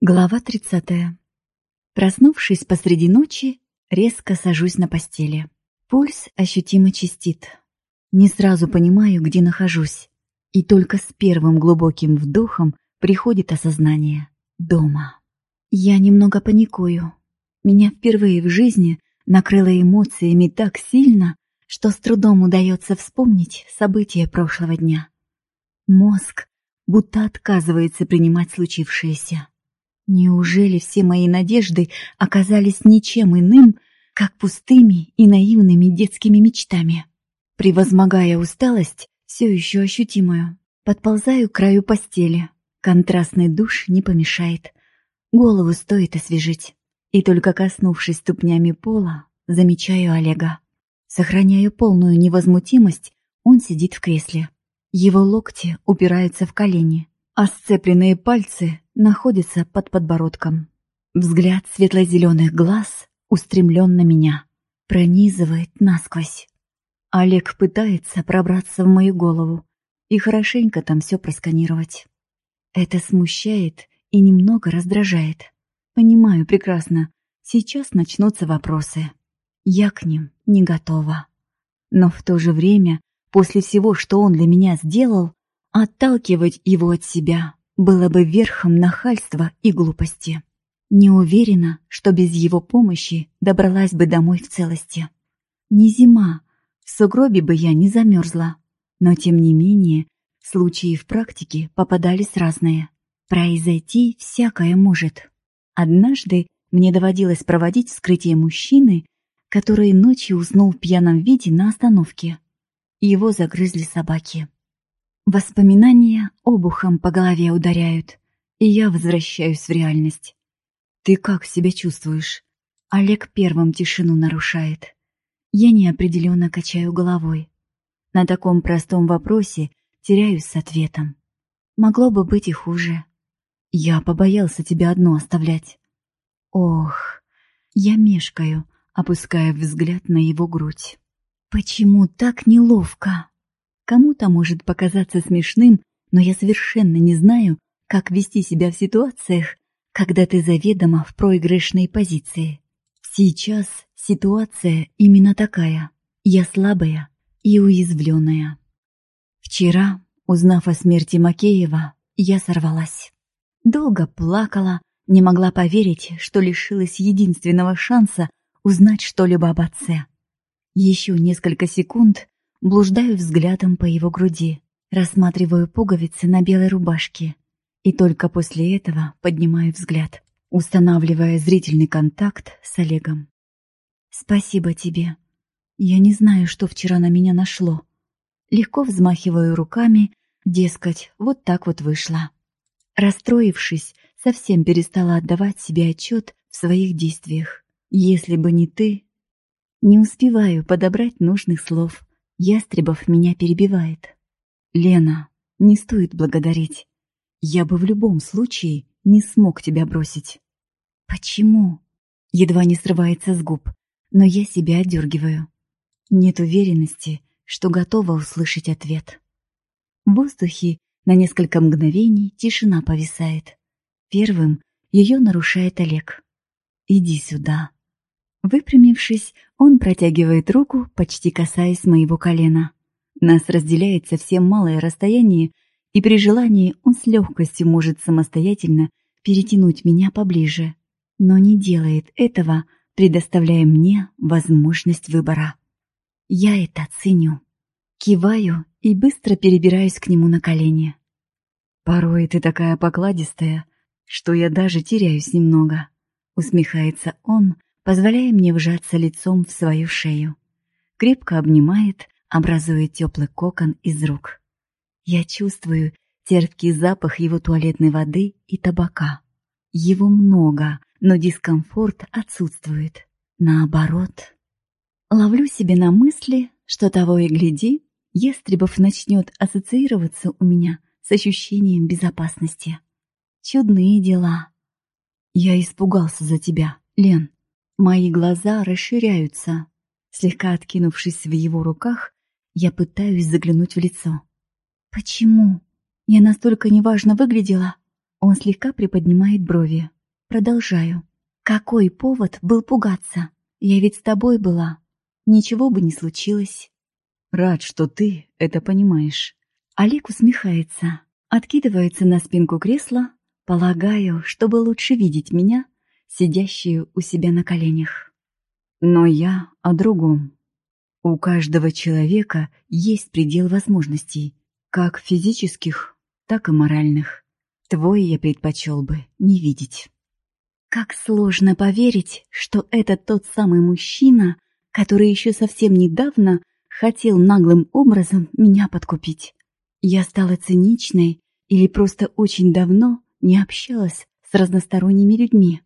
Глава 30. Проснувшись посреди ночи, резко сажусь на постели. Пульс ощутимо чистит. Не сразу понимаю, где нахожусь. И только с первым глубоким вдохом приходит осознание. Дома. Я немного паникую. Меня впервые в жизни накрыло эмоциями так сильно, что с трудом удается вспомнить события прошлого дня. Мозг будто отказывается принимать случившееся. Неужели все мои надежды оказались ничем иным, как пустыми и наивными детскими мечтами? Превозмогая усталость, все еще ощутимую, подползаю к краю постели. Контрастный душ не помешает. Голову стоит освежить. И только коснувшись ступнями пола, замечаю Олега. Сохраняя полную невозмутимость, он сидит в кресле. Его локти упираются в колени, а сцепленные пальцы находятся под подбородком. Взгляд светло-зеленых глаз устремлен на меня, пронизывает насквозь. Олег пытается пробраться в мою голову и хорошенько там все просканировать. Это смущает и немного раздражает. Понимаю прекрасно, сейчас начнутся вопросы. Я к ним не готова. Но в то же время, после всего, что он для меня сделал, Отталкивать его от себя было бы верхом нахальства и глупости. Не уверена, что без его помощи добралась бы домой в целости. Не зима, в сугробе бы я не замерзла. Но, тем не менее, случаи в практике попадались разные. Произойти всякое может. Однажды мне доводилось проводить вскрытие мужчины, который ночью уснул в пьяном виде на остановке. Его загрызли собаки. Воспоминания обухом по голове ударяют, и я возвращаюсь в реальность. «Ты как себя чувствуешь?» Олег первым тишину нарушает. Я неопределенно качаю головой. На таком простом вопросе теряюсь с ответом. Могло бы быть и хуже. Я побоялся тебя одну оставлять. Ох, я мешкаю, опуская взгляд на его грудь. Почему так неловко? Кому-то может показаться смешным, но я совершенно не знаю, как вести себя в ситуациях, когда ты заведомо в проигрышной позиции. Сейчас ситуация именно такая. Я слабая и уязвленная. Вчера, узнав о смерти Макеева, я сорвалась. Долго плакала, не могла поверить, что лишилась единственного шанса узнать что-либо об отце. Еще несколько секунд, Блуждаю взглядом по его груди, рассматриваю пуговицы на белой рубашке. И только после этого поднимаю взгляд, устанавливая зрительный контакт с Олегом. «Спасибо тебе. Я не знаю, что вчера на меня нашло. Легко взмахиваю руками, дескать, вот так вот вышло. Расстроившись, совсем перестала отдавать себе отчет в своих действиях. Если бы не ты... Не успеваю подобрать нужных слов. Ястребов меня перебивает. «Лена, не стоит благодарить. Я бы в любом случае не смог тебя бросить». «Почему?» Едва не срывается с губ, но я себя одергиваю. Нет уверенности, что готова услышать ответ. В воздухе на несколько мгновений тишина повисает. Первым ее нарушает Олег. «Иди сюда». Выпрямившись, он протягивает руку, почти касаясь моего колена. Нас разделяет совсем малое расстояние, и при желании он с легкостью может самостоятельно перетянуть меня поближе, но не делает этого, предоставляя мне возможность выбора. Я это ценю. Киваю и быстро перебираюсь к нему на колени. «Порой ты такая покладистая, что я даже теряюсь немного», — усмехается он, позволяя мне вжаться лицом в свою шею. Крепко обнимает, образуя теплый кокон из рук. Я чувствую терпкий запах его туалетной воды и табака. Его много, но дискомфорт отсутствует. Наоборот. Ловлю себе на мысли, что того и гляди, Естребов начнет ассоциироваться у меня с ощущением безопасности. Чудные дела. Я испугался за тебя, Лен. Мои глаза расширяются. Слегка откинувшись в его руках, я пытаюсь заглянуть в лицо. «Почему? Я настолько неважно выглядела?» Он слегка приподнимает брови. Продолжаю. Какой повод был пугаться? Я ведь с тобой была. Ничего бы не случилось. Рад, что ты это понимаешь. Олег усмехается, откидывается на спинку кресла, полагаю, чтобы лучше видеть меня, сидящую у себя на коленях. Но я о другом. У каждого человека есть предел возможностей, как физических, так и моральных. Твой я предпочел бы не видеть. Как сложно поверить, что это тот самый мужчина, который еще совсем недавно хотел наглым образом меня подкупить. Я стала циничной или просто очень давно не общалась с разносторонними людьми.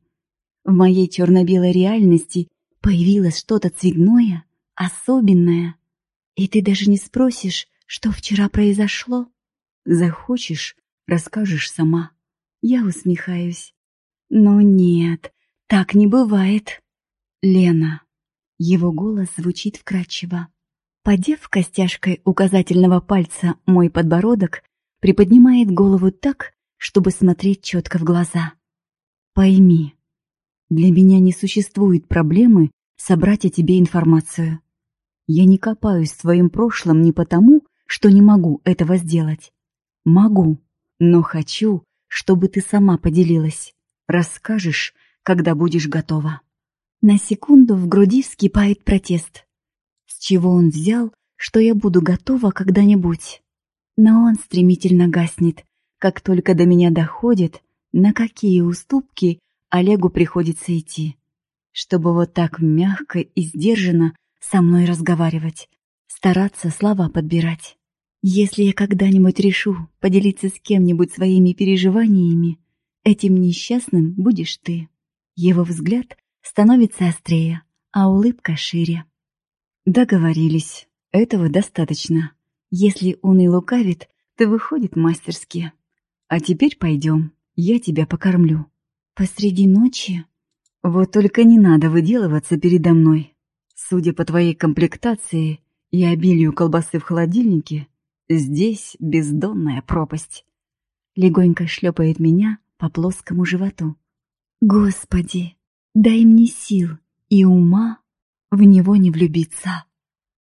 В моей черно-белой реальности появилось что-то цветное, особенное. И ты даже не спросишь, что вчера произошло? Захочешь, расскажешь сама. Я усмехаюсь. Но нет, так не бывает. Лена. Его голос звучит вкрадчиво. Подев костяшкой указательного пальца мой подбородок, приподнимает голову так, чтобы смотреть четко в глаза. Пойми, для меня не существует проблемы собрать о тебе информацию. Я не копаюсь в твоем прошлом не потому, что не могу этого сделать. Могу, но хочу, чтобы ты сама поделилась. Расскажешь, когда будешь готова. На секунду в груди вскипает протест. С чего он взял, что я буду готова когда-нибудь? Но он стремительно гаснет, как только до меня доходит, на какие уступки Олегу приходится идти, чтобы вот так мягко и сдержанно со мной разговаривать, стараться слова подбирать. Если я когда-нибудь решу поделиться с кем-нибудь своими переживаниями, этим несчастным будешь ты. Его взгляд становится острее, а улыбка шире. Договорились. Этого достаточно. Если он и лукавит, то выходит мастерски. А теперь пойдем, я тебя покормлю. Посреди ночи? Вот только не надо выделываться передо мной. Судя по твоей комплектации и обилию колбасы в холодильнике, Здесь бездонная пропасть. Легонько шлепает меня по плоскому животу. Господи, дай мне сил и ума в него не влюбиться.